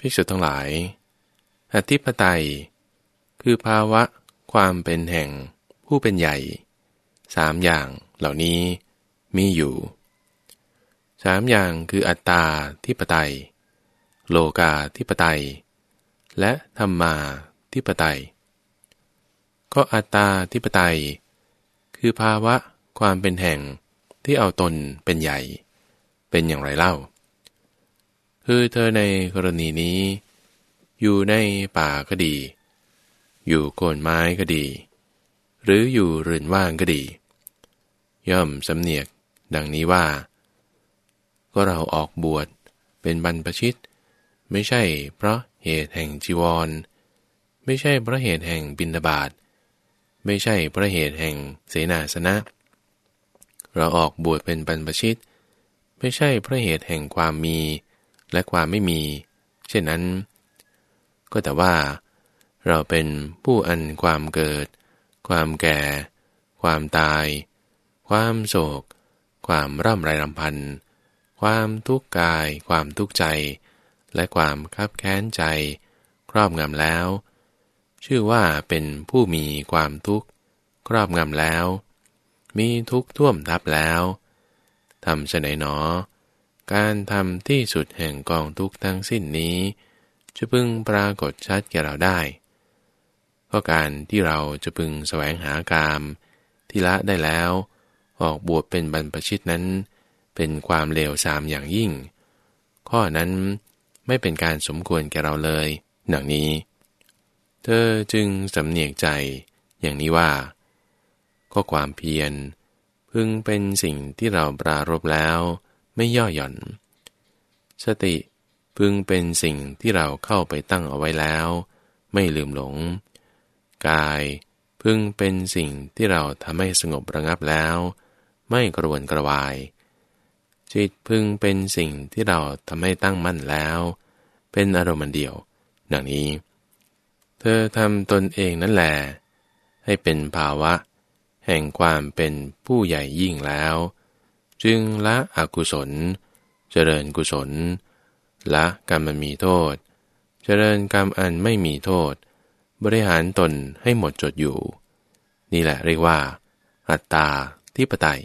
ภิกษุทั้งหลาย อธิปไตย คือภาวะความเป็นแห่งผู้เป็นใหญ่สามอย่างเหล่านี้มีอยู่สามอย่างคืออัตตาทิปไตย โลกาทิปไตย และธรรมาทิปไตย ก็อัตตาทิปไตย คือภาวะความเป็นแห่งที่เอาตนเป็นใหญ่ เป็นอย่างไรเล่า คือเธอในกรณีนี้ อยู่ในป่าก็ดี อยู่โคนไม้ก็ดี หรืออยู่เรือนว่างก็ดี ย่อมสำเนียกดังนี้ว่า ก็เราออกบวชเป็นบรรพชิต ไม่ใช่เพราะเหตุแห่งจีวร ไม่ใช่เพราะเหตุแห่งบินบาตไม่ใช่เพราะเหตุแห่งเสนาสนะ เราออกบวชเป็นบรรพชิต ไม่ใช่เพราะเหตุแห่งความมี และความไม่มี เช่นนั้น ก็แต่ว่า เราเป็นผู้อันความเกิด ความแก่ ความตาย ความโศก ความร่ำไรรำพัน ความทุกข์กาย ความทุกข์ใจ และความคับแค้นใจ ครอบงำแล้ว ชื่อว่าเป็นผู้มีความทุกข์ครอบงำแล้ว มีทุกข์ท่วมทับแล้วทำเสนหนอ การทำที่สุดแห่งกองทุกทั้งสิ้นนี้ จะพึงปรากฏชัดแก่เราได้ เพราะการที่เราจะพึงแสวงหากามที่ละได้แล้ว ออกบวชเป็นบรรพชิตนั้น เป็นความเลวทรามอย่างยิ่ง ข้อนั้นไม่เป็นการสมควรแก่เราเลยหนังนี้ เธอจึงสำเนียกใจอย่างนี้ว่า ก็ความเพียร พึงเป็นสิ่งที่เราปรารบแล้ว ไม่ย่อหย่อน สติพึงเป็นสิ่งที่เราเข้าไปตั้งเอาไว้แล้ว ไม่ลืมหลง กายพึงเป็นสิ่งที่เราทำให้สงบระงับแล้ว ไม่กระวนกระวาย จิตพึงเป็นสิ่งที่เราทำให้ตั้งมั่นแล้ว เป็นอารมณ์เดียว ดังนี้ เธอทำตนเองนั่นแหละให้เป็นภาวะ แห่งความเป็นผู้ใหญ่ยิ่งแล้ว จึงละอกุศล เจริญกุศล ละกรรมมันมีโทษ เจริญกรรมอันไม่มีโทษ บริหารตนให้หมดจดอยู่ นี่แหละเรียกว่า อัตตาทิปไตย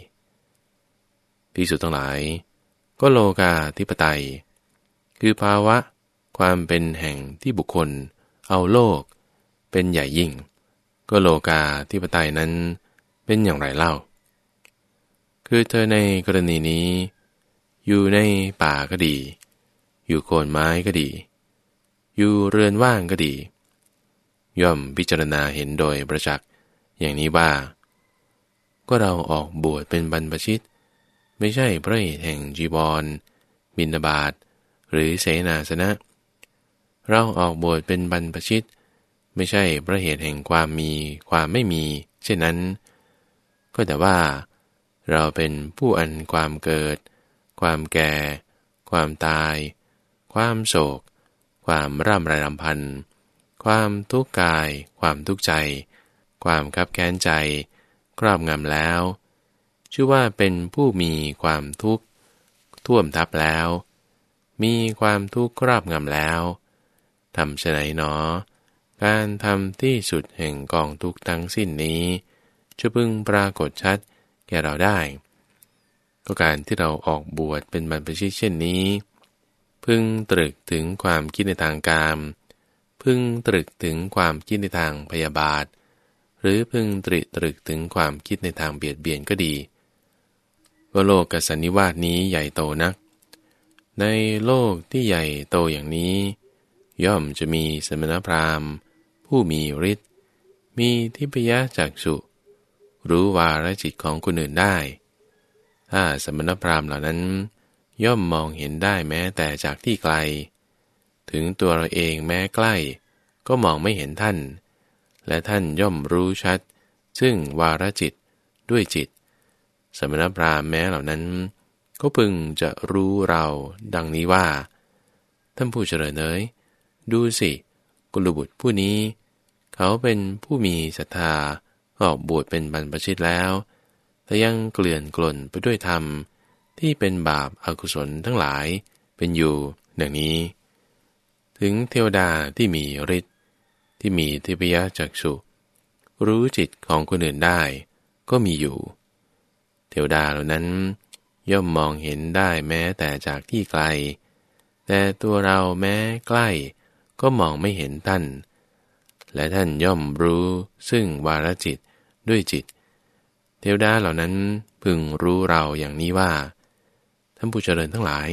พิสุทั้งหลาย ก็โลกาทิปไตย คือภาวะ ความเป็นแห่งที่บุคคล เอาโลก เป็นใหญ่ยิ่ง ก็โลกาทิปไตยนั้นเป็นอย่างไรเล่า คือเธอในกรณีนี้ อยู่ในป่าก็ดี อยู่โคนไม้ก็ดี อยู่เรือนว่างก็ดี ย่อมพิจารณาเห็นโดยประจักษ์อย่างนี้ว่า ก็เราออกบวชเป็นบรรพชิต ไม่ใช่พระเหตุแห่งจีบอลบินบาตหรือเสนาสนะ เราออกบวชเป็นบรรพชิต ไม่ใช่พระเหตุแห่งความมีความไม่มี เช่นนั้น ก็แต่ว่า เราเป็นผู้อันความเกิด ความแก่ ความตาย ความโศก ความร่ำไรรำพัน ความทุกข์กาย ความทุกข์ใจ ความคับแค้นใจ ครอบงำแล้ว ชื่อว่าเป็นผู้มีความทุกข์ท่วมทับแล้ว มีความทุกข์ครอบงำแล้วทำไฉนหนอ การทำที่สุดแห่งกองทุกทั้งสิ้นนี้จะพึงปรากฏชัด แก่เราได้ ก็การที่เราออกบวชเป็นบรรพชิตเช่นนี้ พึงตรึกถึงความคิดในทางกามพึงตรึกถึงความคิดในทางพยาบาท หรือพึงตรึกตรึกถึงความคิดในทางเบียดเบียนก็ดีก็โลกกสันนิวาสนี้ใหญ่โตนัก ในโลกที่ใหญ่โตอย่างนี้ ย่อมจะมีสมณพราหมณ์ ผู้มีฤทธิ์มีทิพยจักสุ รู้วาระจิตของคนอื่นได้ ถ้าสมณพราหมณ์เหล่านั้น ย่อมมองเห็นได้แม้แต่จากที่ไกล ถึงตัวเราเองแม้ใกล้ ก็มองไม่เห็นท่าน และท่านย่อมรู้ชัด ซึ่งวาระจิตด้วยจิต สมณพราหมณ์แม้เหล่านั้น ก็พึงจะรู้เราดังนี้ว่า ท่านผู้เจริญเอ๋ยดูสิกุลบุตรผู้นี้ เขาเป็นผู้มีศรัทธา กบวชเป็นบรรพชิตแล้ว แต่ยังเกลื่อนกล่นไปด้วยธรรม ที่เป็นบาปอากุศลทั้งหลายเป็นอยู่ดังนี้ ถึงเทวดาที่มีฤทธิ์ที่มีทิพยจักษุ รู้จิตของคนอื่นได้ ก็มีอยู่ เทวดาเหล่านั้น ย่อมมองเห็นได้แม้แต่จากที่ไกล แต่ตัวเราแม้ใกล้ ก็มองไม่เห็นท่านและท่านย่อมรู้ซึ่งวารจิต ด้วยจิต เทวดาเหล่านั้นพึงรู้เราอย่างนี้ว่า ท่านผู้เจริญทั้งหลาย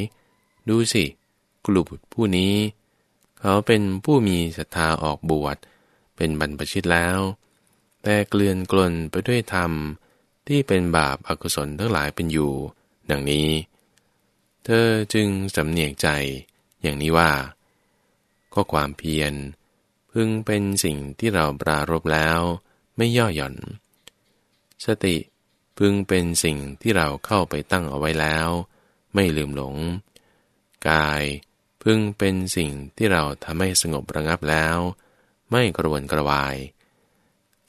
ดูสิ กลุ่มผู้นี้ เขาเป็นผู้มีศรัทธาออกบวช เป็นบรรพชิตแล้ว แต่เกลื่อนกลนไปด้วยธรรมที่เป็นบาปอากุศลทั้งหลายเป็นอยู่ ดังนี้ เธอจึงสำเนียกใจอย่างนี้ว่า ก็ความเพียร พึงเป็นสิ่งที่เราปรารบแล้วไม่ย่อหย่อน สติพึงเป็นสิ่งที่เราเข้าไปตั้งเอาไว้แล้ว ไม่ลืมหลง กายพึงเป็นสิ่งที่เราทำให้สงบระงับแล้ว ไม่กระวนกระวาย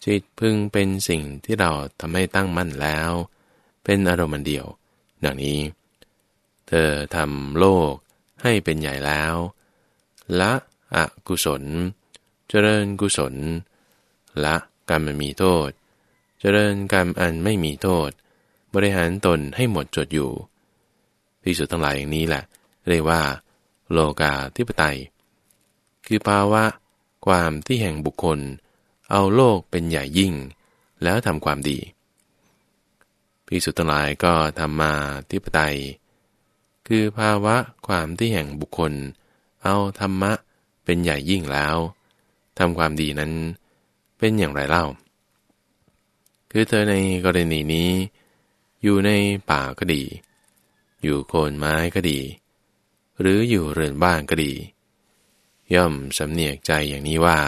จิตพึงเป็นสิ่งที่เราทำให้ตั้งมั่นแล้ว เป็นอารมณ์เดียว ดังนี้ เธอทำโลกให้เป็นใหญ่แล้วละอกุศล เจริญกุศล ละกรรมมีโทษ จริญกรรมอันไม่มีโทษ บริหารตนให้หมดจดอยู่พิสุทั้งหลายอย่างนี้แหละ เรียกว่า โลกาธิปไตย คือภาวะ ความที่แห่งบุคคล เอาโลกเป็นใหญ่ยิ่ง แล้วทำความดีพิสุทั้งหลายก็ทำมาธิปไตย คือภาวะความที่แห่งบุคคล เอาธรรมะเป็นใหญ่ยิ่งแล้วทำความดีนั้น เป็นอย่างไรเล่า คือเธอในกรณีนี้ อยู่ในป่าก็ดี อยู่โคนไม้ก็ดี หรืออยู่เรือนบ้านก็ดี ย่อมสำเนียกใจอย่างนี้ว่า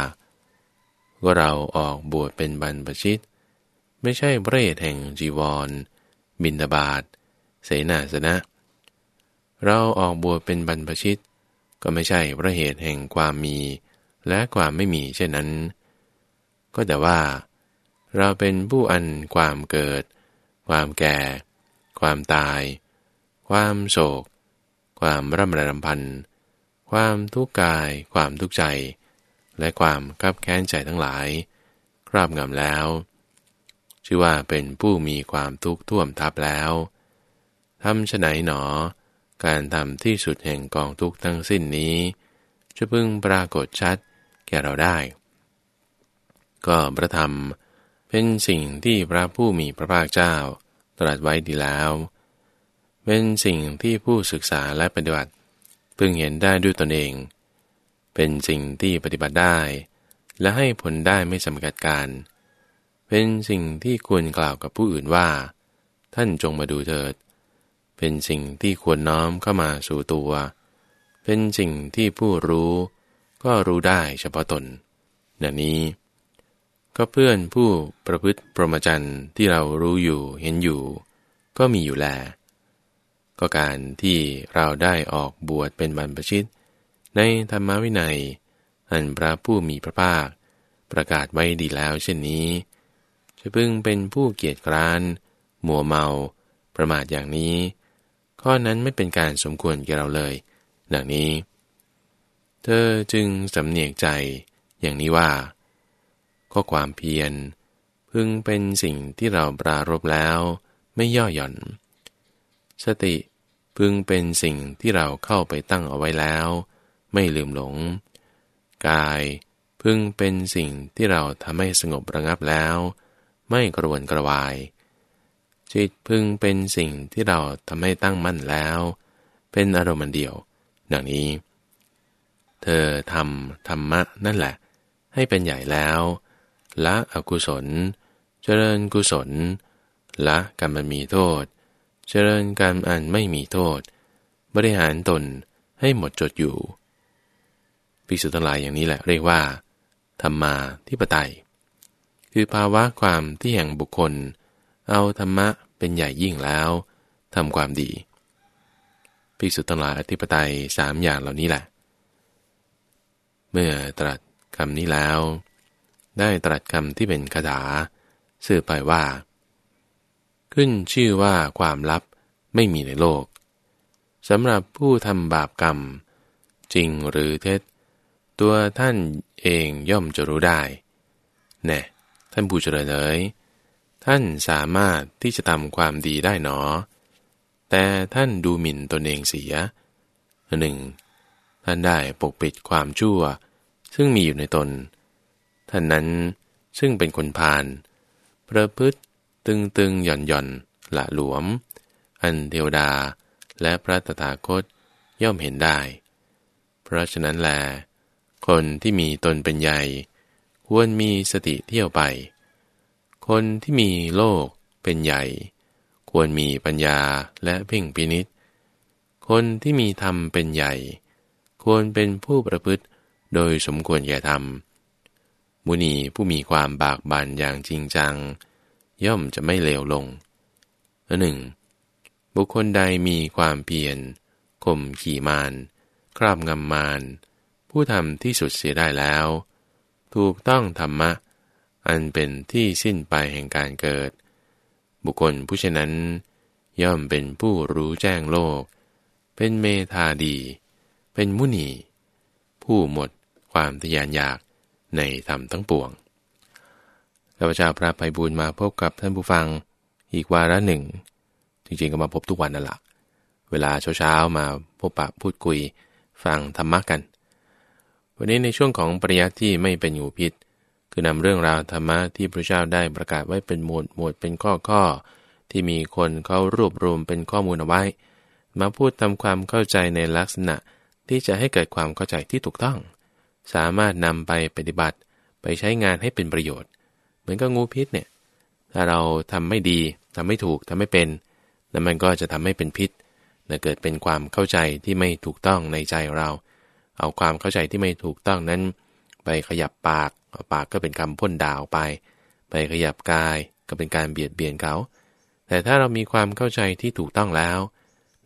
ว่าเราออกบวชเป็นบรรพชิต ไม่ใช่พระเอแห่งจีวร บินตบาทเสนาสนะ เราออกบวชเป็นบรรพชิต ก็ไม่ใช่พระเหตุแห่งความมี และความไม่มีเช่นนั้น ก็แต่ว่า เราเป็นผู้อันความเกิด ความแก่ ความตาย ความโศก ความร่ำไรรำพัน ความทุกข์กาย ความทุกข์ใจ และความคับแค้นใจทั้งหลาย ครอบงำแล้ว ชื่อว่าเป็นผู้มีความทุกข์ท่วมทับแล้วทำฉไหนหนอ การทำที่สุดแห่งกองทุกข์ทั้งสิ้นนี้ จะพึงปรากฏชัดแก่เราได้ ก็ประธรรมเเป็นสิ่งที่พระผู้มีพระภาคเจ้า ตรัสไว้ดีแล้ว เป็นสิ่งที่ผู้ศึกษาและปฏิบัติพึงเห็นได้ด้วยตนเอง เป็นสิ่งที่ปฏิบัติได้ และให้ผลได้ไม่จำกัดการ เป็นสิ่งที่ควรกล่าวกับผู้อื่นว่า ท่านจงมาดูเถิด เป็นสิ่งที่ควรน้อมเข้ามาสู่ตัว เป็นสิ่งที่ผู้รู้ ก็รู้ได้เฉพาะตนดังนี้ ก็เพื่อนผู้ประพฤติปรมจันทร์ที่เรารู้อยู่เห็นอยู่ ก็มีอยู่แล ก็การที่เราได้ออกบวชเป็นบรรพชิต ในธรรมวินัย อันพระผู้มีพระภาค ประกาศไว้ดีแล้วเช่นนี้ จะพึงเป็นผู้เกียจคร้านมัวเมา ประมาทอย่างนี้ ข้อนั้นไม่เป็นการสมควรแก่เราเลย ดังนี้ เธอจึงสำเนียกใจอย่างนี้ว่า ข้อความเพียร พึงเป็นสิ่งที่เราปรารบแล้วไม่ย่อหย่อน สติพึงเป็นสิ่งที่เราเข้าไปตั้งเอาไว้แล้ว ไม่ลืมหลง กายพึงเป็นสิ่งที่เราทำให้สงบระงับแล้ว ไม่กระวนกระวาย จิตพึงเป็นสิ่งที่เราทำให้ตั้งมั่นแล้ว เป็นอารมณ์เดียว ดังนี้ เธอทำธรรมะนั่นแหละ ให้เป็นใหญ่แล้ว ละอกุศล เจริญกุศล ละกรรมมีโทษ เจริญกรรมอันไม่มีโทษ บริหารตนให้หมดจดอยู่ภิกษุทั้งหลายอย่างนี้แหละเรียกว่า ธรรมาทิปไตย คือภาวะความที่แห่งบุคคล เอาธรรมะเป็นใหญ่ยิ่งแล้วทำความดีภิกษุทั้งหลายอธิปไตยสามอย่างเหล่านี้แหละ เมื่อตรัสคำนี้แล้ว ได้ตรัสคำที่เป็นคาถาสื่อไปว่า ขึ้นชื่อว่าความลับไม่มีในโลกสำหรับผู้ทำบาปกรรม จริงหรือเท็จ ตัวท่านเองย่อมจะรู้ได้ แน่ ท่านผู้เจริญเอ๋ยท่านสามารถที่จะทำความดีได้หนอ แต่ท่านดูหมิ่นตนเองเสียหนึ่งท่านได้ปกปิดความชั่ว ซึ่งมีอยู่ในตน ท่านนั้นซึ่งเป็นคนพาลประพฤติตึงตึงหย่อนหย่อนละหลวม อันเทวดาและพระตถาคตย่อมเห็นได้ เพราะฉะนั้นแล คนที่มีตนเป็นใหญ่ ควรมีสติเที่ยวไป คนที่มีโลกเป็นใหญ่ ควรมีปัญญาและเพ่งพินิษคนที่มีธรรมเป็นใหญ่ ควรเป็นผู้ประพฤติโดยสมควรแก่ธรรม มุนีผู้มีความบากบั่นอย่างจริงจัง ย่อมจะไม่เลวลงหนึ่งบุคคลใดมีความเพียรข่มขี่มารคราบงำมารผู้ทำที่สุดเสียได้แล้ว ถูกต้องธรรมะ อันเป็นที่สิ้นไปแห่งการเกิด บุคคลผู้ฉะนั้น ย่อมเป็นผู้รู้แจ้งโลก เป็นเมธาดี เป็นมุนี ผู้หมดความทยานอยาก ในธรรมทั้งปวงข้าพเจ้าพระไพบูลมาพบกับท่านผู้ฟังอีกวาระหนึ่ง จริงๆก็มาพบทุกวันนั่นแหละเวลาเช้าๆมาพบปะพูดคุยฟังธรรมะกัน วันนี้ในช่วงของปริยัติที่ไม่เป็นอยู่พิษ คือนำเรื่องราวธรรมะที่พระเจ้าได้ประกาศไว้เป็นหมวดหมวดเป็นข้อข้อที่มีคนเขารวบรวมเป็นข้อมูลเอาไว้ มาพูดทำความเข้าใจในลักษณะที่จะให้เกิดความเข้าใจที่ถูกต้อง สามารถนำไปปฏิบัติไปใช้งานให้เป็นประโยชน์ เหมือนกับงูพิษเนี่ยถ้าเราทำไม่ดีทำไม่ถูกทำไม่เป็นแล้วมันก็จะทำให้เป็นพิษนะเกิดเป็นความเข้าใจที่ไม่ถูกต้องในใจเรา เอาความเข้าใจที่ไม่ถูกต้องนั้น ไปขยับปากปากก็เป็นคำพ่นด่าออกไป ไปขยับกายก็เป็นการเบียดเบียนเขา แต่ถ้าเรามีความเข้าใจที่ถูกต้องแล้ว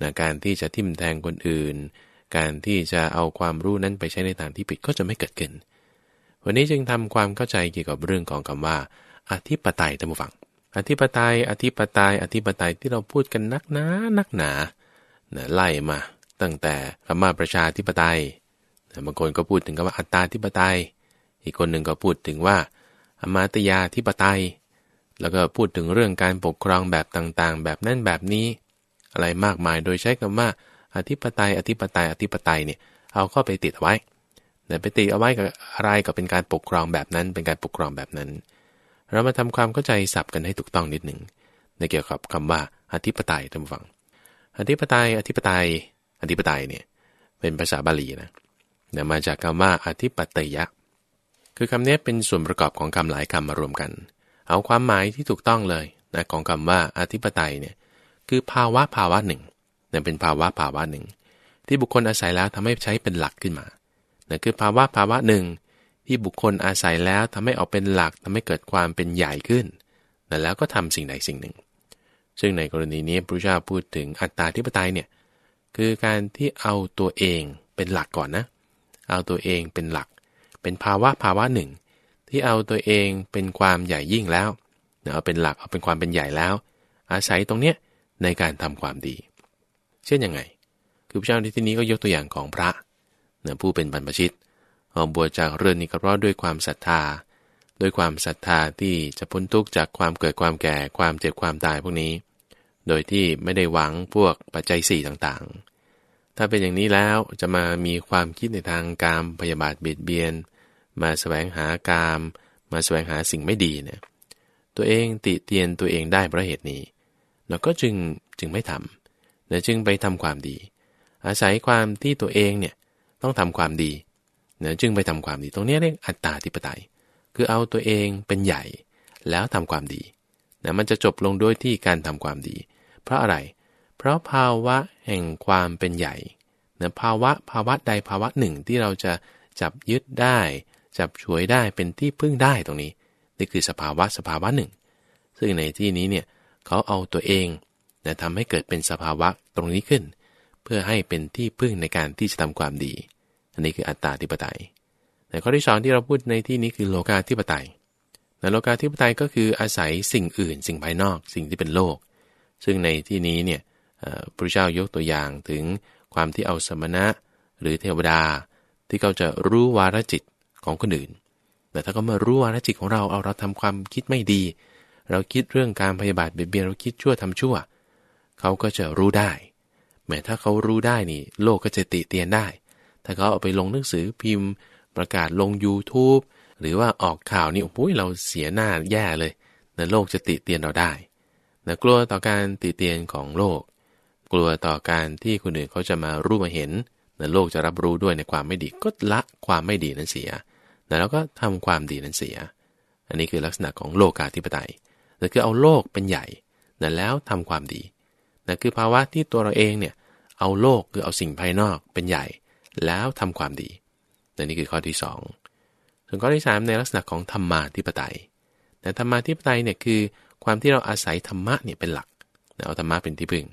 นะการที่จะทิ่มแทงคนอื่น การที่จะเอาความรู้นั้นไปใช้ในทางที่ผิดก็จะไม่เกิดขึ้น วันนี้จึงทำความเข้าใจเกี่ยวกับเรื่องของคำว่า อธิปไตยท่านผู้ฟัง อธิปไตย อธิปไตย อธิปไตยที่เราพูดกันนักหนานักหนานะไล่มา ตั้งแต่คำว่าประชาธิปไตยบางคนก็พูดถึงคำว่าอัตตาธิปไตย อีกคนหนึ่งก็พูดถึงว่าอมาตยาธิปไตย แล้วก็พูดถึงเรื่องการปกครองแบบต่างๆ แบบนั้นแบบนี้ อะไรมากมายโดยใช้คำว่า อธิปไตยอธิปไตยอธิปไตยเนี่ยเอาเข้าไปติดเอาไว้แต่ไปติดเอาไว้กับอะไรก็เป็นการปกครองแบบนั้น เป็นการปกครองแบบนั้น เรามาทำความเข้าใจศัพท์กันให้ถูกต้องนิดหนึ่งในเกี่ยวกับคำว่าอธิปไตยท่านผู้ฟัง อธิปไตยอธิปไตยอธิปไตยเนี่ยเป็นภาษาบาลีนะเนี่ยมาจากคำว่าอธิปไตยะ คือคำนี้เป็นส่วนประกอบของคำหลายคำมารวมกัน เอาความหมายที่ถูกต้องเลยนะของคำว่าอธิปไตยเนี่ยคือภาวะภาวะหนึ่ง เนี่ยเป็นภาวะภาวะหนึ่ง ที่บุคคลอาศัยแล้วทำให้ใช้เป็นหลักขึ้นมาเนี่ยคือภาวะภาวะหนึ่ง ที่บุคคลอาศัยแล้วทำให้ออกเป็นหลักทำให้เกิดความเป็นใหญ่ขึ้นแล้วก็ทำสิ่งใดสิ่งหนึ่ง ซึ่งในกรณีนี้พระเจ้าพูดถึงอัตตาธิปไตยเนี่ยคือการที่เอาตัวเองเป็นหลักก่อนนะ เอาตัวเองเป็นหลัก เป็นภาวะภาวะหนึ่ง ที่เอาตัวเองเป็นความใหญ่ยิ่งแล้วเอาเป็นหลักเอาเป็นความเป็นใหญ่แล้ว อาศัยตรงเนี้ยในการทำความดี เช่นยังไง คือพระเจ้าในที่นี้ก็ยกตัวอย่างของพระเนะผู้เป็นบรรพชิตออกบวชจากเรือนนี้ก็เพราะด้วยความศรัทธา ด้วยความศรัทธาที่จะพ้นทุกข์จากความเกิดความแก่ความเจ็บความตายพวกนี้ โดยที่ไม่ได้หวังพวกปัจจัยสี่ต่างๆ ถ้าเป็นอย่างนี้แล้วจะมามีความคิดในทางกามพยาบาทเบียดเบียน มาสแสวงหากาม มาสแสวงหาสิ่งไม่ดีเนี่ยตัวเองติเตียนตัวเองได้เพราะเหตุนี้ เราก็จึงจึงไม่ทำ และจึงไปทำความดี อาศัยความที่ตัวเองเนี่ยต้องทำความดีเนะจึงไปทำความดี ตรงนี้เรียกอัตตาธิปไตย คือเอาตัวเองเป็นใหญ่ แล้วทำความดีนะมันจะจบลงด้วยที่การทำความดี เพราะอะไร เพราะภาวะแห่งความเป็นใหญ่นะภาวะภาวะใดภาวะหนึ่งที่เราจะจับยึดได้ จับช่วยได้เป็นที่พึ่งได้ตรงนี้ นี่คือสภาวะสภาวะหนึ่ง ซึ่งในที่นี้เนี่ยเขาเอาตัวเอง นะทำให้เกิดเป็นสภาวะตรงนี้ขึ้น เพื่อให้เป็นที่พึ่งในการที่จะทำความดี อันนี้คืออัตตาธิปไตยแต่ข้อที่สองที่เราพูดในที่นี้คือโลกาธิปไตยในโลกาธิปไตยก็คืออาศัยสิ่งอื่น สิ่งภายนอก สิ่งที่เป็นโลก ซึ่งในที่นี้เนี่ยพระเจ้ายกตัวอย่างถึงความที่เอาสมณะหรือเทวดาที่เขาจะรู้วาระจิตของคนอื่น แต่ถ้าเขามารู้วาระจิตของเราเอาเราทำความคิดไม่ดี เราคิดเรื่องการพยาบาทเบียดเบียนเราคิดชั่วทำชั่ว เขาก็จะรู้ได้แม้ถ้าเขารู้ได้นี่ โลกก็จะติเตียนได้ ถ้าเขาเอาไปลงหนังสือพิมพ์ ประกาศลง YouTube หรือว่าออกข่าวนี่โอ้ยเราเสียหน้าแย่เลยนะโลกจะติเตียนเราได้นะกลัวต่อการติเตียนของโลก กลัวต่อการที่คนอื่นเขาจะมารู้มาเห็นนะโลกจะรับรู้ด้วยในความไม่ดีก็ละความไม่ดีนั้นเสียนะแล้วก็ทำความดีนั้นเสีย อันนี้คือลักษณะของโลกาธิปไตยนั่คือเอาโลกเป็นใหญ่นะแล้วทำความดี นั่นคือภาวะที่ตัวเราเองเนี่ยเอาโลกคือเอาสิ่งภายนอกเป็นใหญ่ แล้วทำความดีนั่นนี่คือข้อที่ 2 ส่วนข้อที่ 3 ในลักษณะของธรรมาธิปไตย แต่ธรรมาธิปไตยเนี่ยคือความที่เราอาศัยธรรมะเนี่ยเป็นหลักเอาธรรมะเป็นที่พึ่ง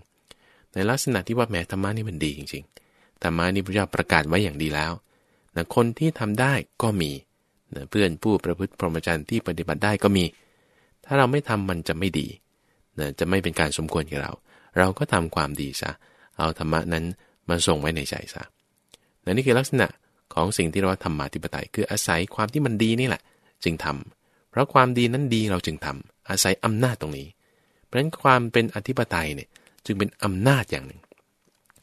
ในลักษณะที่ว่าแม้ธรรมะนี่มันดีจริงๆธรรมะนี่พระเจ้าประกาศไว้อย่างดีแล้วนะคนที่ทำได้ก็มีนะเพื่อนผู้ประพฤติพรหมจรรย์ที่ปฏิบัติได้ก็มี ถ้าเราไม่ทำมันจะไม่ดีนะจะไม่เป็นการสมควรกับเรา เราก็ทำความดีซะ เอาธรรมะนั้นมาส่งไว้ในใจซะนนี่คือลักษณะของสิ่งที่เราว่าธรรมาธิปไตย คืออาศัยความที่มันดีนี่แหละ จึงทำเพราะความดีนั้นดีเราจึงทำอาศัยอำนาจตรงนี้ เพราะฉะนั้นความเป็นอธิปไตยเนี่ยจึงเป็นอำนาจอย่างหนึ่ง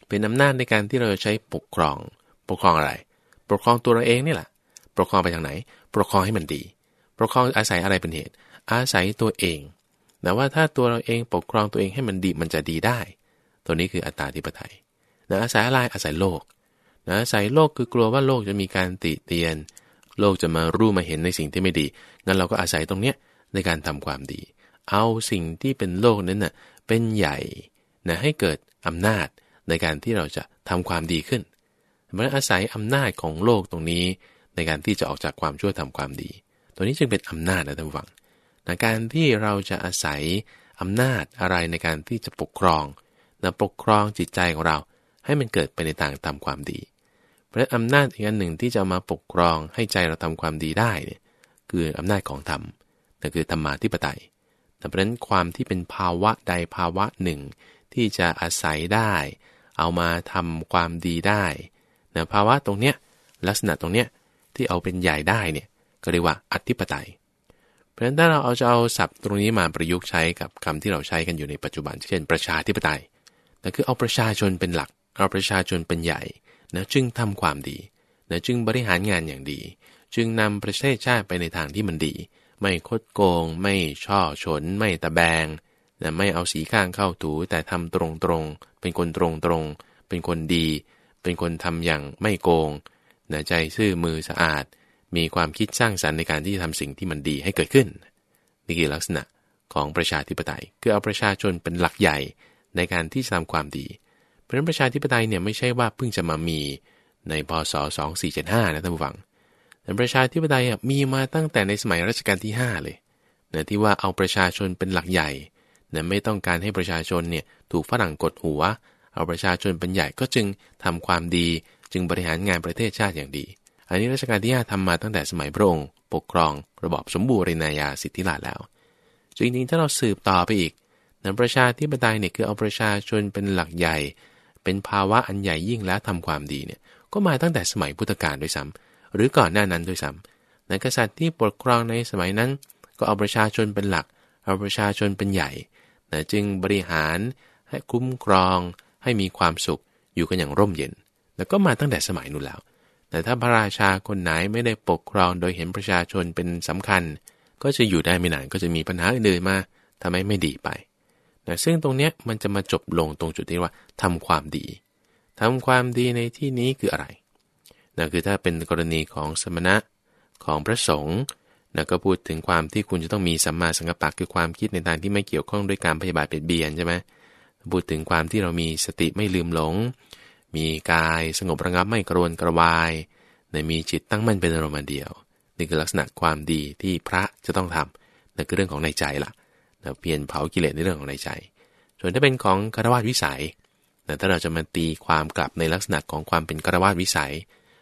เป็นอำนาจในการที่เราจะใช้ปกครอง ปกครองอะไร ปกครองตัวเราเองนี่แหละ ปกครองไปทางไหน ปกครองให้มันดี ปกครองอาศัยอะไรเป็นเหตุ อาศัยตัวเอง แต่ว่าถ้าตัวเราเองปกครองตัวเองให้มันดีมันจะดีได้ ตัวนี้คืออัตตาธิปไตยนะอาศัยอะไรอาศัยโลกนะใส่โลกคือกลัวว่าโลกจะมีการติเตียน โลกจะมารู้มาเห็นในสิ่งที่ไม่ดี งั้นเราก็อาศัยตรงเนี้ยในการทำความดี เอาสิ่งที่เป็นโลกนั้นน่ะเป็นใหญ่นะให้เกิดอำนาจในการที่เราจะทำความดีขึ้นมันอาศัยอำนาจของโลกตรงนี้ในการที่จะออกจากความชั่วทำความดี ตัวนี้จึงเป็นอำนาจนะท่านฟัง ในการที่เราจะอาศัยอำนาจอะไรในการที่จะปกครองนะปกครองจิตใจของเราให้มันเกิดไปในทางทำความดี เพราะอำนาจอีกอันหนึ่งที่จะมาปกครองให้ใจเราทำความดีได้เนี่ยคืออำนาจของธรรมนั่นคือธรรมาธิปไตยแต่เพราะนั้นความที่เป็นภาวะใดภาวะหนึ่ง ที่จะอาศัยได้ เอามาทำความดีได้นะภาวะตรงเนี้ยลักษณะตรงเนี้ยที่เอาเป็นใหญ่ได้เนี่ยก็เรียกว่าอธิปไตย เพราะฉะนั้นถ้าเราเอาจะเอาศัพท์ตรงนี้มาประยุกต์ใช้กับคำที่เราใช้กันอยู่ในปัจจุบัน เช่น ประชาธิปไตยนั่นคือเอาประชาชนเป็นหลัก เอาประชาชนเป็นใหญ่นะจึงทำความดีนะจึงบริหารงานอย่างดี จึงนำประเทศชาติไปในทางที่มันดี ไม่คดโกง ไม่ช่อฉนไม่ตะแบงนะไม่เอาสีข้างเข้าถูแต่ทำตรงตรงเป็นคนตรงตรงเป็นคนดี เป็นคนทำอย่างไม่โกงนะใจซื่อมือสะอาด มีความคิดสร้างสรรค์ในการที่จะทำสิ่งที่มันดีให้เกิดขึ้นนี่คือลักษณะของประชาธิปไตย คือเอาประชาชนเป็นหลักใหญ่ในการที่จะทำความดี เพราะนั้นประชาธิปไตยเนี่ยไม่ใช่ว่าเพิ่งจะมามีในพศ 2475 นะท่านผู้ฟังแต่ประชาธิปไตยมีมาตั้งแต่ในสมัยรัชกาลที่ 5 เลยนะที่ว่าเอาประชาชนเป็นหลักใหญ่นะไม่ต้องการให้ประชาชนเนี่ยถูกฝรั่งกดหัว เอาประชาชนเป็นใหญ่ก็จึงทำความดี จึงบริหารงานประเทศชาติอย่างดี อันนี้รัชกาลที่5ทำมาตั้งแต่สมัยพระองค์ปกครองระบอบสมบูรณาญาสิทธิราชแล้วจริงๆถ้าเราสืบต่อไปอีกนะประชาธิปไตยเนี่ยคือเอาประชาชนเป็นหลักใหญ่ เป็นภาวะอันใหญ่ยิ่งแล้วทำความดีเนี่ยก็มาตั้งแต่สมัยพุทธกาลด้วยซ้ำหรือก่อนหน้านั้นด้วยซ้ำในกษัตริย์ที่ปกครองในสมัยนั้น ก็เอาประชาชนเป็นหลัก เอาประชาชนเป็นใหญ่นะจึงบริหารให้คุ้มครอง ให้มีความสุขอยู่กันอย่างร่มเย็น แล้วก็มาตั้งแต่สมัยนู้นแล้ว แต่ถ้าพระราชาคนไหนไม่ได้ปกครองโดยเห็นประชาชนเป็นสำคัญ ก็จะอยู่ได้ไม่นานก็จะมีปัญหาอื่นๆมาทำให้ไม่ดีไปนะซึ่งตรงเนี้ยมันจะมาจบลงตรงจุดที่ว่าทำความดีทำความดีในที่นี้คืออะไรนะคือถ้าเป็นกรณีของสมณะของพระสงฆ์นะก็พูดถึงความที่คุณจะต้องมีสัมมาสังกัปปะคือความคิดในทางที่ไม่เกี่ยวข้องด้วยการพยาบาทเบียดเบียนใช่ไหมพูดถึงความที่เรามีสติไม่ลืมหลง มีกายสงบระงับไม่กรวนกระวายในมีจิตตั้งมั่นเป็นอารมณ์เดียว นี่คือลักษณะความดีที่พระจะต้องทำนั่นคือเรื่องของในใจละ่ะเปลี่ยนเผากิเลสในเรื่องของในใจ ส่วนถ้าเป็นของคารวะวิสัยถ้าเราจะมาตีความกลับในลักษณะของความเป็นคารวะวิสัย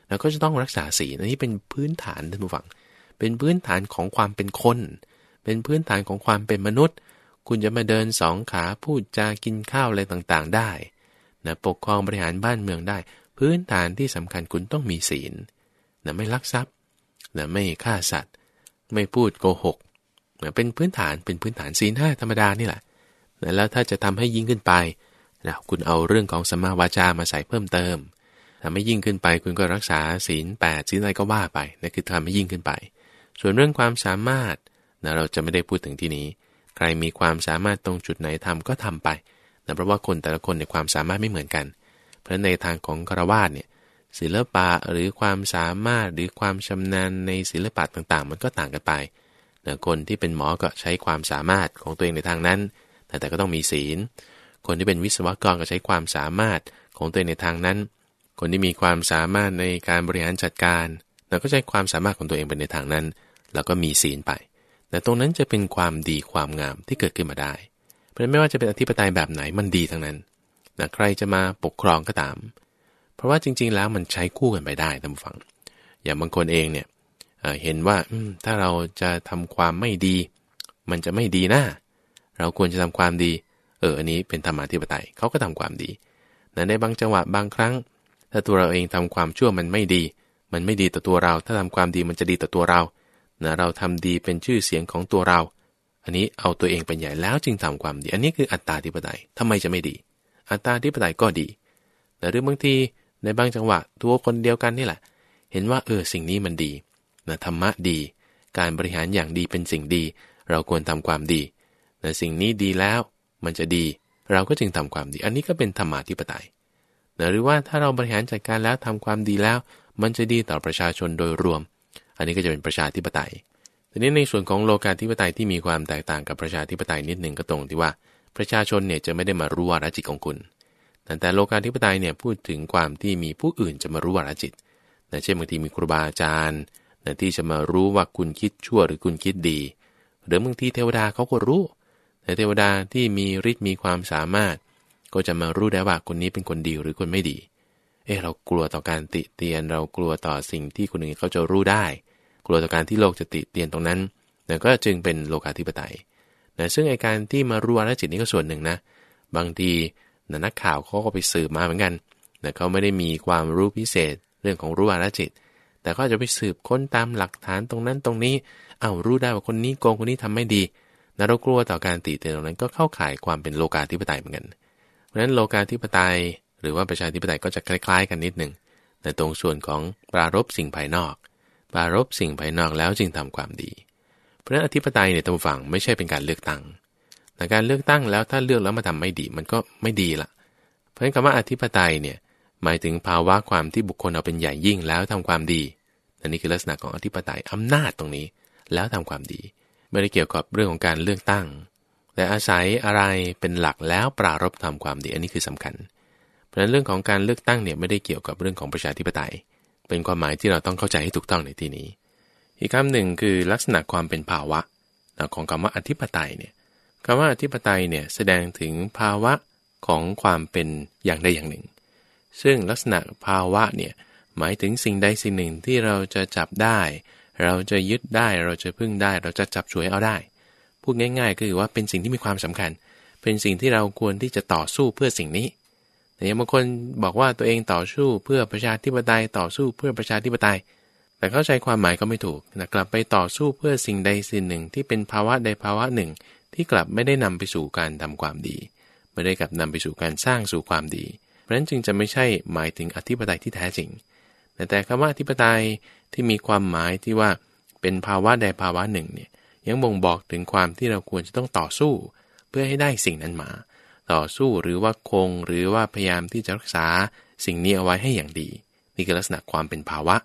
เราก็จะต้องรักษาศีลอันนี้เป็นพื้นฐานท่านผู้ฟัง เป็นพื้นฐานของความเป็นคน เป็นพื้นฐานของความเป็นมนุษย์ คุณจะมาเดินสองขาพูดจากินข้าวอะไรต่างๆ ได้ นะปกครองบริหารบ้านเมืองได้ พื้นฐานที่สำคัญคุณต้องมีศีลนะไม่ลักทรัพย์นะไม่ฆ่าสัตว์ ไม่พูดโกหกนะเป็นพื้นฐานเป็นพื้นฐานศีลห้าธรรมดานี่แหละนะแล้วถ้าจะทำให้ยิ่งขึ้นไปนะคุณเอาเรื่องของสมาวาจามาใส่เพิ่มเติมทำให้ยิ่งขึ้นไปคุณก็รักษาศีลแปดศีลอะไรก็ว่าไปนั่นคือทำให้ยิ่งขึ้นไป ส่วนเรื่องความสามารถนะเราจะไม่ได้พูดถึงที่นี้ ใครมีความสามารถตรงจุดไหนทำก็ทำไป นะเพราะว่าคนแต่ละคนในความสามารถไม่เหมือนกัน เพราะในทางของคารวาสเนี่ยศิลปะหรือความสามารถหรือความชำนาญในศิลปะต่างๆ มันก็ต่างกันไปนะคนที่เป็นหมอก็ใช้ความสามารถของตัวเองในทางนั้น แต่แต่ก็ต้องมีศีล คนที่เป็นวิศวกรก็ใช้ความสามารถของตัวเองในทางนั้น คนที่มีความสามารถในการบริหารจัดการเราก็ใช้ความสามารถของตัวเองไปในทางนั้น แล้วก็มีศีลไป แต่ตรงนั้นจะเป็นความดีความงามที่เกิดขึ้นมาได้ เพราะไม่ว่าจะเป็นอธิปไตยแบบไหนมันดีทั้งนั้นนะใครจะมาปกครองก็ตาม เพราะว่าจริง ๆ แล้วมันใช้คู่กันไปได้ท่านฟัง อย่างบางคนเองเนี่ยเห็นว่าถ้าเราจะทำความไม่ดี มันจะไม่ดีนะเราควรจะทำความดี เอออันนี้เป็นธรรมาธิปไตยเขาก็ทำความดีแต่ในบางจังหวะบางครั้ง ถ้าตัวเราเองทำความชั่วมันไม่ดี มันไม่ดีต่อตัวเรา ถ้าทำความดีมันจะดีต่อตัวเรานะเราทำดีเป็นชื่อเสียงของตัวเรา อันนี้เอาตัวเองเป็นใหญ่แล้วจึงทำความดี อันนี้คืออัตตาธิปไตยทำไมจะไม่ดี อัตตาธิปไตยก็ดี แต่เรื่อบางทีในบางจังหวะตัวคนเดียวกันนี่แหละ เห็นว่าเออสิ่งนี้มันดีนะธรรมะดี การบริหารอย่างดีเป็นสิ่งดี เราควรทำความดีนะสิ่งนี้ดีแล้วมันจะดี เราก็จึงทำความดี อันนี้ก็เป็นธรรมาธิปไตยนะหรือว่าถ้าเราบริหารจัดการแล้วทำความดีแล้ว มันจะดีต่อประชาชนโดยรวม อันนี้ก็จะเป็นประชาธิปไตย ทีนี้ในส่วนของโลกาธิปไตยที่มีความแตกต่างกับประชาธิปไตยนิดหนึ่งก็ตรงที่ว่า ประชาชนเนี่ยจะไม่ได้มารู้วาระจิตของคุณ แต่แต่โลกาธิปไตยเนี่ยพูดถึงความที่มีผู้อื่นจะมารู้วาระจิตนะเช่นบางทีมีครูบาอาจารย์นะที่จะมารู้ว่าคุณคิดชั่วหรือคุณคิดดี หรือบางทีเทวดาเขาก็รู้แต่เทวดาที่มีฤทธิ์มีความสามารถ ก็จะมารู้ได้ว่าคนนี้เป็นคนดีหรือคนไม่ดี เออเรากลัวต่อการติเตียนเรากลัวต่อสิ่งที่คนอื่นเขาจะรู้ได้ กลัวต่อการที่โลกจะติเตียนตรงนั้นนะก็จึงเป็นโลกาธิปไตยนะซึ่งไอการที่มารู้อารจิตนี่ก็ส่วนหนึ่งนะ บางทีนะนักข่าวเขาก็ไปสืบมาเหมือนกันนะเขาไม่ได้มีความรู้พิเศษเรื่องของรู้อารจิต แต่ก็จะไปสืบค้นตามหลักฐานตรงนั้นตรงนี้ เอารู้ได้ว่าคนนี้โกงคนนี้ทำไม่ดีนะเรากลัวต่อการตีเตือนตรงนั้นก็เข้าข่ายความเป็นโลกาธิปไตยเหมือนกัน เพราะฉะนั้นโลกาธิปไตย หรือว่าประชาธิปไตยก็จะคล้าย ๆ กันนิดหนึ่งแต่ตรงส่วนของปรารบสิ่งภายนอก ปรารบสิ่งภายนอกแล้วจึงทำความดี เพราะฉะนั้นอธิปไตยเนี่ยตรงฝั่งไม่ใช่เป็นการเลือกตั้ง แต่การเลือกตั้งแล้วถ้าเลือกแล้วมาทำไม่ดีมันก็ไม่ดีละเพราะฉะนั้นคำว่าอธิปไตยเนี่ยหมายถึงภาวะความที่บุคคลเอาเป็นใหญ่ยิ่งแล้วทำความดีอันนี้คือลักษณะของอธิปไตยอำนาจตรงนี้ แล้วทำความดี ไม่ได้เกี่ยวกับเรื่องของการเลือกตั้ง แต่อาศัยอะไรเป็นหลักแล้วปรารบทำความดีอันนี้คือสำคัญ เพราะฉะนั้นเรื่องของการเลือกตั้งเนี่ยไม่ได้เกี่ยวกับเรื่องของประชาธิปไตย เป็นความหมายที่เราต้องเข้าใจให้ถูกต้องในที่นี้ อีกคำหนึ่งคือลักษณะความเป็นภาวะของคำว่าอธิปไตยเนี่ยคำว่าอธิปไตยเนี่ยแสดงถึงภาวะของความเป็นอย่างใดอย่างหนึ่ง ซึ่งลักษณะภาวะเนี่ยหมายถึงสิ่งใดสิ่งหนึ่งที่เราจะจับได้ เราจะยึดได้เราจะพึ่งได้ เราจะจับช่วยเอาได้ พูดง่ายๆก็คือว่าเป็นสิ่งที่มีความสำคัญ เป็นสิ่งที่เราควรที่จะต่อสู้เพื่อสิ่งนี้ แต่ยังบางคนบอกว่าตัวเองต่อสู้เพื่อประชาธิปไตยต่อสู้เพื่อประชาธิปไตย แต่เข้าใจความหมายก็ไม่ถูกนะกลับไปต่อสู้เพื่อสิ่งใดสิ่งหนึ่งที่เป็นภาวะใดภาวะหนึ่ง ที่กลับไม่ได้นำไปสู่การทำความดี ไม่ได้กลับนำไปสู่การสร้างสู่ความดี เพราะฉะนั้นจึงจะไม่ใช่หมายถึงอธิปไตยที่แท้จริง แต่แต่คำว่าอธิปไตยที่มีความหมายที่ว่าเป็นภาวะใดภาวะหนึ่งเนี่ยยังบ่งบอกถึงความที่เราควรจะต้องต่อสู้ เพื่อให้ได้สิ่งนั้นมา ต่อสู้หรือว่าคง หรือว่าพยายามที่จะรักษาสิ่งนี้เอาไว้ให้อย่างดี นี่คือลักษณะความเป็นภาวะ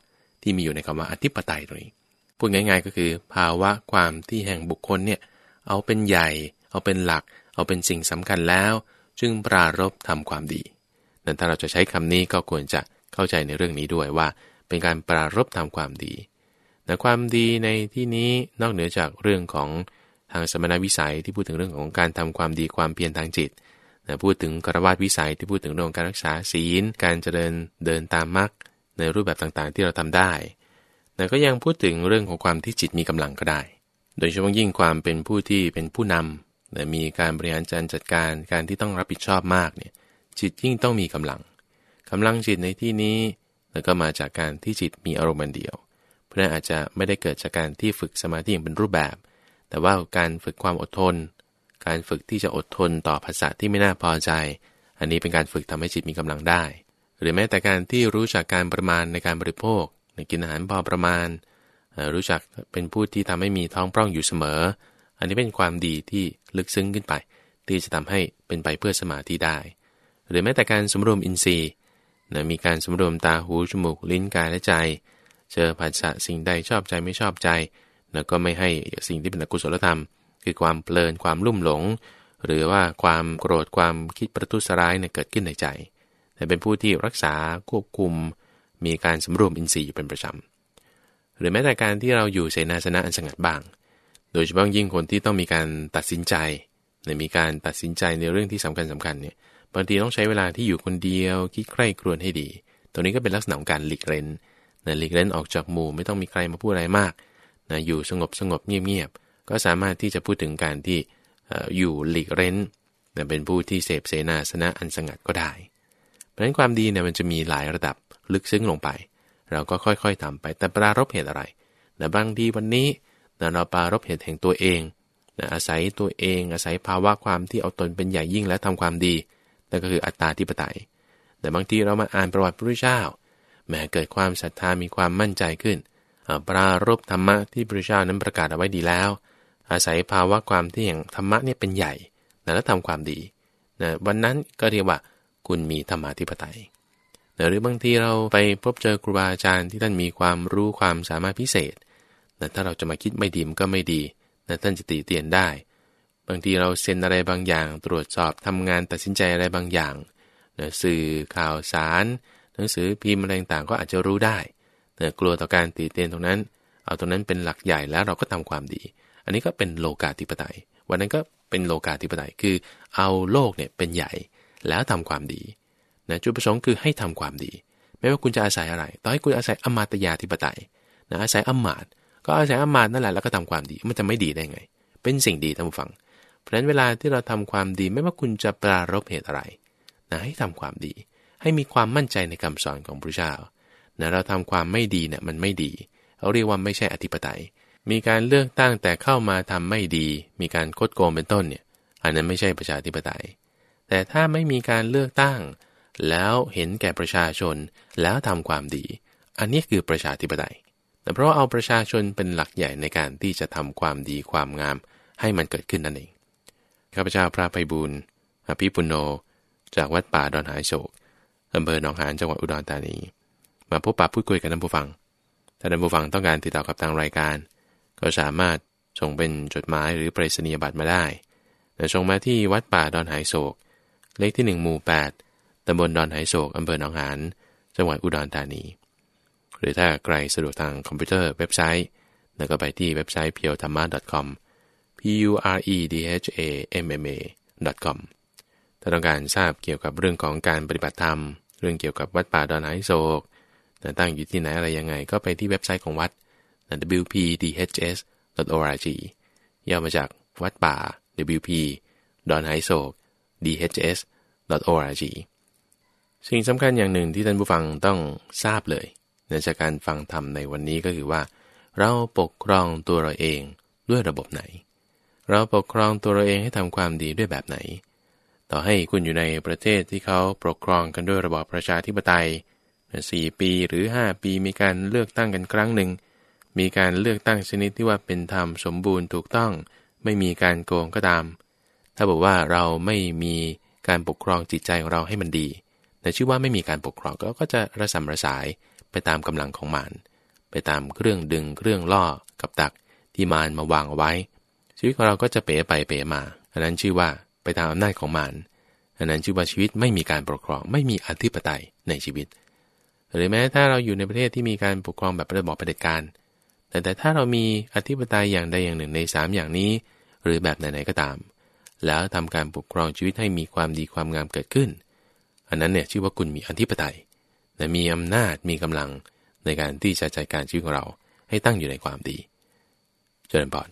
ที่มีอยู่ในคำว่าอธิปไตยตรงนี้พูดง่าย ๆ ก็คือภาวะความที่แห่งบุคคลเนี่ยเอาเป็นใหญ่ เอาเป็นหลัก เอาเป็นสิ่งสำคัญแล้ว จึงปรารบทำความดีนั้นถ้าเราจะใช้คำนี้ก็ควรจะเข้าใจในเรื่องนี้ด้วยว่า เป็นการปรารบทำความดีแต่ความดีในที่นี้นอกเหนือจากเรื่องของทางสมณวิสัยที่พูดถึงเรื่องของการทำความดีความเพียรทางจิต นะพูดถึงกรวาดวิสัยที่พูดถึงเรื่องการรักษาศีล การเจริญเดินตามมรรคในรูปแบบต่างๆ ที่เราทำได้แต่ก็ยังพูดถึงเรื่องของความที่จิตมีกำลังก็ได้ โดยเฉพาะยิ่งความเป็นผู้ที่เป็นผู้นำนะมีการบริหารจัดจัดการการที่ต้องรับผิดชอบมากเนี่ยจิตยิ่งต้องมีกำลังกำลังจิตในที่นี้แล้วก็มาจากการที่จิตมีอารมณ์เดียว เพราะนั้นอาจจะไม่ได้เกิดจากการที่ฝึกสมาธิอย่างเป็นรูปแบบ แต่ว่าการฝึกความอดทน การฝึกที่จะอดทนต่อภาษาที่ไม่น่าพอใจ อันนี้เป็นการฝึกทำให้จิตมีกำลังได้ หรือแม้แต่การที่รู้จักการประมาณในการบริโภคในกินอาหารพอประมาณ รู้จักเป็นผู้ที่ทำให้มีท้องปร่องอยู่เสมอ อันนี้เป็นความดีที่ลึกซึ้งขึ้นไป ที่จะทำให้เป็นไปเพื่อสมาธิได้ หรือแม้แต่การสมรวมอินทรีย์นะมีการสมรวมตาหูจมูกลิ้นกายและใจ เจอผัสสะสิ่งใดชอบใจไม่ชอบใจ แล้วก็ไม่ให้สิ่งที่เป็นอกุศลธรรม คือความเพลินความลุ่มหลง หรือว่าความโกรธความคิดประทุษร้ายเนี่ยเกิดขึ้นในใจ แต่เป็นผู้ที่รักษาควบคุม มีการสำรวมอินทรีย์อยู่เป็นประจำหรือแม้แต่การที่เราอยู่เสนาสนะอันสงัดบ้าง โดยเฉพาะยิ่งคนที่ต้องมีการตัดสินใจในมีการตัดสินใจในเรื่องที่สำคัญสำคัญเนี่ยบางทีต้องใช้เวลาที่อยู่คนเดียวคิดใคร่ครวญให้ดี ตรงนี้ก็เป็นลักษณะของการหลีกเล่นนะหลีกเล่นออกจากหมู่ไม่ต้องมีใครมาพูดอะไรมากนะอยู่สงบสงบเงียบๆ ก็สามารถที่จะพูดถึงการที่อยู่หลีกเล่นเป็นผู้ที่เสพเสนาสนะอันสงัดก็ได้ เพราะฉะนั้นความดีเนี่ยมันจะมีหลายระดับลึกซึ้งลงไป เราก็ค่อยๆทำไป แต่ปรารบเหตุอะไรนะบางทีวันนี้นะเราปรารบเหตุแห่งตัวเองนะอาศัยตัวเอง อาศัยภาวะความที่เอาตนเป็นใหญ่ยิ่งและทำความดี นั่นก็คืออัตตาธิปไตย แต่บางทีเรามาอ่านประวัติพระพุทธเจ้า แม้เกิดความศรัทธามีความมั่นใจขึ้น ปรารบธรรมะที่พระพุทธเจ้านั้นประกาศเอาไว้ดีแล้ว อาศัยภาวะความที่อย่างธรรมะเนี่ยเป็นใหญ่แล้วทำความดีนะวันนั้นก็เรียกว่าคุณมีธรรมาธิปไตยนะหรือบางทีเราไปพบเจอครูบาอาจารย์ที่ท่านมีความรู้ความสามารถพิเศษนะถ้าเราจะมาคิดไม่ดีมันก็ไม่ดีนะท่านจะตีเตียนได้ บางทีเราเซ็นอะไรบางอย่าง ตรวจสอบทำงานตัดสินใจอะไรบางอย่างนะสื่อข่าวสาร หนังสือพิมพ์อะไรต่างก็อาจจะรู้ได้นะกลัวต่อการตีเตียนตรงนั้น เอาตรงนั้นเป็นหลักใหญ่แล้วเราก็ทำความดี อันนี้ก็เป็นโลกาธิปไตย วันนั้นก็เป็นโลกาธิปไตย คือเอาโลกเนี่ยเป็นใหญ่แล้วทำความดีนะจุดประสงค์คือให้ทำความดี ไม่ว่าคุณจะอาศัยอะไร ต่อให้คุณอาศัยอมาตยาธิปไตยนะอาศัยอมาตก็อาศัยอมาตนั่นแหละแล้วก็ทำความดี มันจะไม่ดีได้ไง เป็นสิ่งดีท่านผู้ฟัง เพราะฉะนั้นเวลาที่เราทำความดีไม่ว่าคุณจะปรารบเหตุอะไรนะให้ทำความดี ให้มีความมั่นใจในคำสอนของพระเจ้านะเราทำความไม่ดีเนี่ยมันไม่ดีเขาเรียกว่าไม่ใช่อธิปไตย มีการเลือกตั้งแต่เข้ามาทำไม่ดี มีการคดโกงเป็นต้นเนี่ย อันนั้นไม่ใช่ประชาธิปไตย แต่ถ้าไม่มีการเลือกตั้ง แล้วเห็นแก่ประชาชนแล้วทำความดี อันนี้คือประชาธิปไตย แต่เพราะเอาประชาชนเป็นหลักใหญ่ในการที่จะทำความดีความงาม ให้มันเกิดขึ้นนั่นเองข้าพเจ้าพระไพบุญอภิปุโน จากวัดป่าดอนหายโศกอำเภอหนองหานจังหวัดอุดรธานี มาพบปะพูดคุยกับท่านผู้ฟัง ถ้าท่านผู้ฟังต้องการติดต่อกับทางรายการ ก็สามารถส่งเป็นจดหมายหรือปริศนียบัตรมาได้แต่ส่งมาที่วัดป่าดอนหายโศก เลขที่ 1 หมู่ 8ตำบลดอนหายโศกอำเภอหนองหาน จังหวัดอุดรธานี หรือถ้าใครสะดวกทางคอมพิวเตอร์เว็บไซต์แล้วก็ไปที่เว็บไซต์ p u r e t h a m m a com p u r e d h a m m a com ถ้าต้องการทราบเกี่ยวกับเรื่องของการปฏิบัติธรรม เรื่องเกี่ยวกับวัดป่าดอนไฮโศกตั้งอยู่ที่ไหนอะไรยังไง ก็ไปที่เว็บไซต์ของวัด wpdhs.org ย่อมาจากวัดป่า wp ดอนไฮโศก dhs.org สิ่งสำคัญอย่างหนึ่งที่ท่านผู้ฟังต้องทราบเลยในจากการฟังธรรมในวันนี้ก็คือว่า เราปกครองตัวเราเองด้วยระบบไหน เราปกครองตัวเราเองให้ทำความดีด้วยแบบไหน ต่อให้คุณอยู่ในประเทศที่เขาปกครองกันด้วยระบอบประชาธิปไตยสี่ปีหรือ 5 ปีมีการเลือกตั้งกันครั้งหนึ่ง มีการเลือกตั้งชนิดที่ว่าเป็นธรรมสมบูรณ์ถูกต้อง ไม่มีการโกงก็ตาม ถ้าบอกว่าเราไม่มีการปกครองจิตใจของเราให้มันดี แต่ชื่อว่าไม่มีการปกครองก็จะระสำระสายไปตามกำลังของมารไปตามเครื่องดึงเครื่องล่อกับตักที่มารมาวางเอาไว้ ชีวิตของเราก็จะเป๋ไปเป๋มา อันนั้นชื่อว่าไปตามอำนาจของมันอันนั้นชื่อว่าชีวิตไม่มีการปกครองไม่มีอธิปไตยในชีวิต หรือแม้ถ้าเราอยู่ในประเทศที่มีการปกครองแบบระบอบเผด็จการ แต่แต่ถ้าเรามีอธิปไตยอย่างใดอย่างหนึ่งใน 3 อย่างนี้ หรือแบบไหนๆก็ตาม แล้วทำการปกครองชีวิตให้มีความดีความงามเกิดขึ้น อันนั้นเนี่ยชื่อว่าคุณมีอธิปไตยและมีอำนาจมีกำลังในการที่จะจัดการชีวิตของเราให้ตั้งอยู่ในความดี เจริญพร